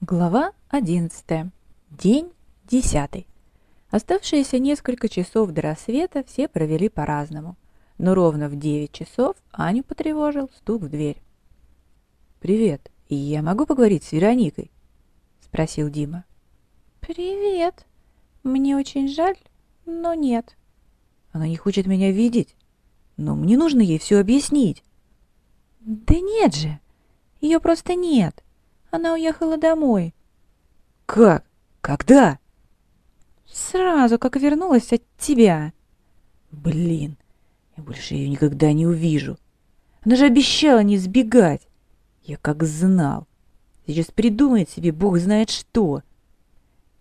Глава 11. День 10. Оставшиеся несколько часов до рассвета все провели по-разному, но ровно в 9 часов Аню потревожил стук в дверь. «Привет, я могу поговорить с Вероникой?» — спросил Дима. «Привет. Мне очень жаль, но нет». «Она не хочет меня видеть, но мне нужно ей все объяснить». «Да нет же, ее просто нет. Она уехала домой. Как? Когда? Сразу, как вернулась от тебя. Блин, я больше ее никогда не увижу. Она же обещала не сбегать. Я как знал. Сейчас придумает себе бог знает что.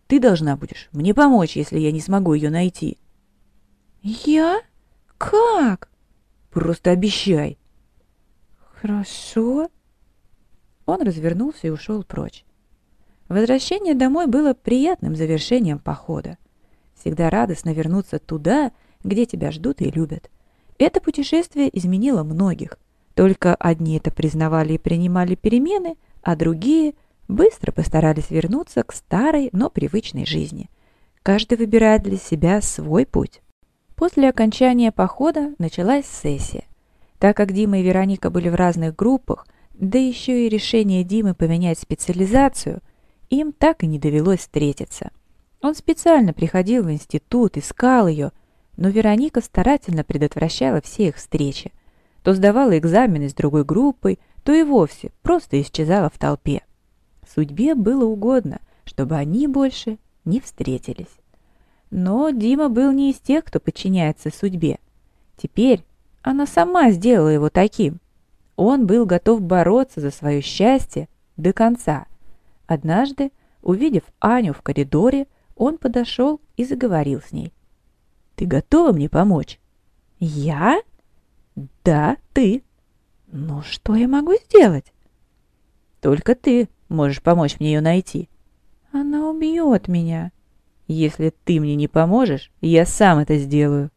Ты должна будешь мне помочь, если я не смогу ее найти. Я? Как? Просто обещай. Хорошо. Он развернулся и ушел прочь. Возвращение домой было приятным завершением похода. Всегда радостно вернуться туда, где тебя ждут и любят. Это путешествие изменило многих. Только одни это признавали и принимали перемены, а другие быстро постарались вернуться к старой, но привычной жизни. Каждый выбирает для себя свой путь. После окончания похода началась сессия. Так как Дима и Вероника были в разных группах, да еще и решение Димы поменять специализацию, им так и не довелось встретиться. Он специально приходил в институт, искал ее, но Вероника старательно предотвращала все их встречи. То сдавала экзамены с другой группой, то и вовсе просто исчезала в толпе. Судьбе было угодно, чтобы они больше не встретились. Но Дима был не из тех, кто подчиняется судьбе. Теперь она сама сделала его таким – он был готов бороться за свое счастье до конца. Однажды, увидев Аню в коридоре, он подошел и заговорил с ней. «Ты готова мне помочь?» «Я?» «Да, ты». «Ну, что я могу сделать?» «Только ты можешь помочь мне ее найти». «Она убьет меня». «Если ты мне не поможешь, я сам это сделаю».